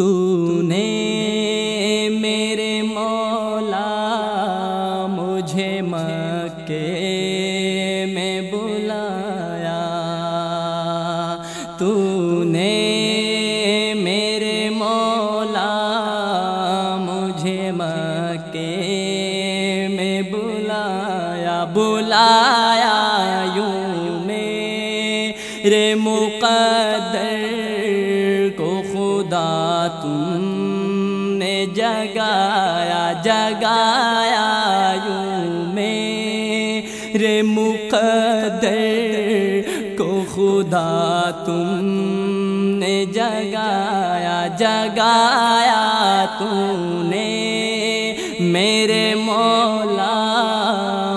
تو نے میرے مولا مجھے مکے میں بلایا تو نے میرے مولا مجھے مکے میں بلایا بلایا یوں میرے مقدر جگایا یوں میرے مقدر کو خدا تم نے جگایا جگایا تم نے میرے مولا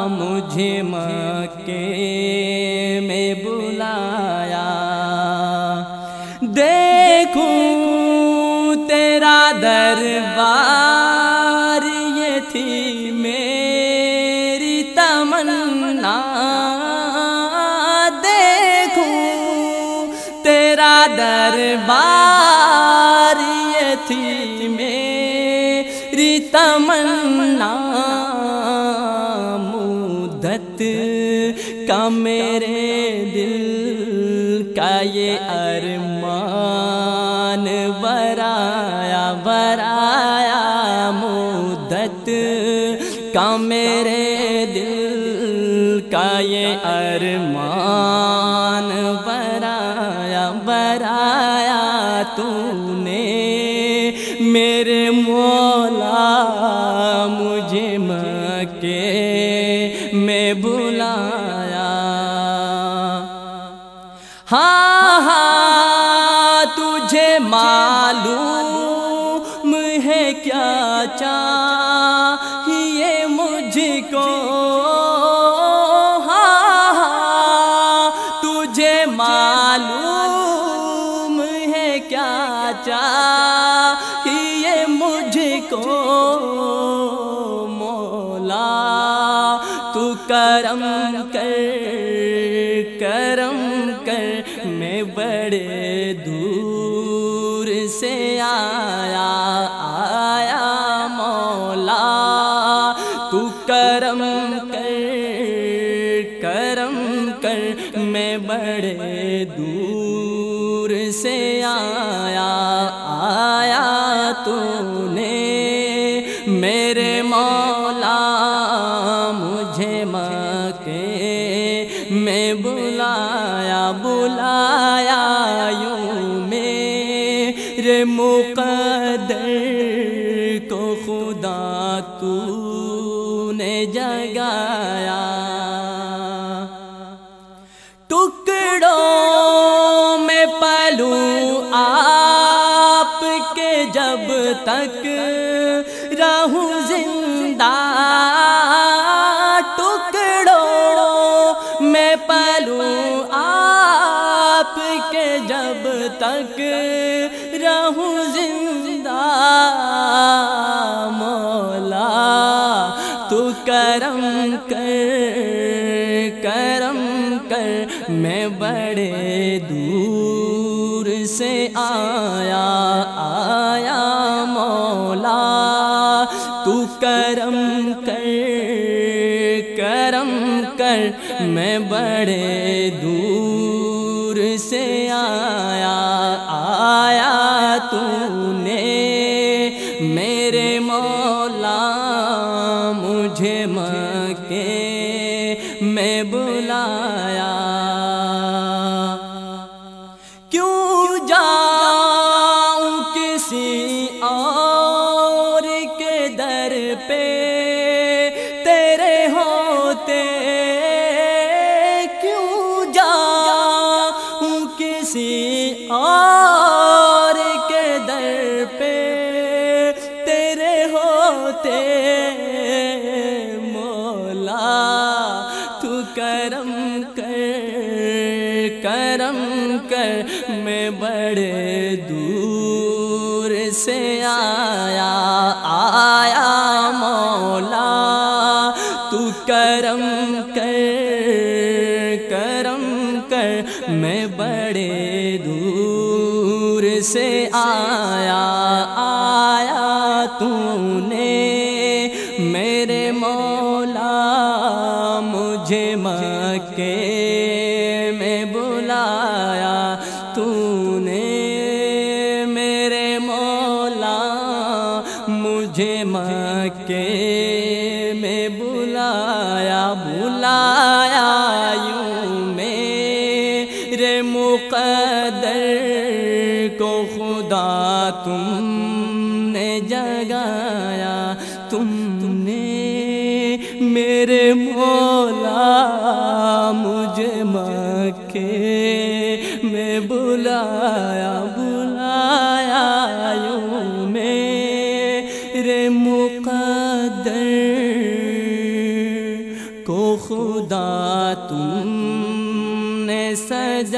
مجھے مکے میں بلایا۔ دیکھوں تیرا دربار یہ تھی دربار یہ تھی میری تمنا، مدت کا میرے دل کا یہ ارمان برایا برایا مدت کا میرے دل کا یہ ارمان۔ تو نے میرے مولا، مجھے مکے۔ میں بلایا۔ ہاں ہاں تجھے معلوم ہے کیا چاہ۔ مولا، تو کرم کر کرم کر میں بڑے دور سے آیا آیا مولا، تو کرم کر کرم کر میں بڑے دور سے آیا آیا تو نے مکے میں بلایا بلایا یوں میرے مقدر کو خدا تو نے جگایا۔ ٹکڑوں میں پلوں آپ کے جب تک رہوں زندہ کے جب تک رہوں زندہ، مولا، تو کرم کر کرم کر میں بڑے دور سے آیا آیا مولا، تو کرم کر کرم کر میں بڑے دور سے آیا آیا تو نے میرے مولا مجھے مکے۔ میں بلایا کسی اور کے در پہ تیرے ہوتے مولا، تو کرم کر کرم کر میں بڑے دور سے آیا آیا تو نے میرے مولا، مجھے مکے میں بلایا تو نے میرے مولا، مجھے مکے میں بلایا بلایا تم نے جگایا تم نے میرے مولا، مجھے مکے میں بلایا بلایا یوں میرے مقدر کو خدا تم نے سجایا۔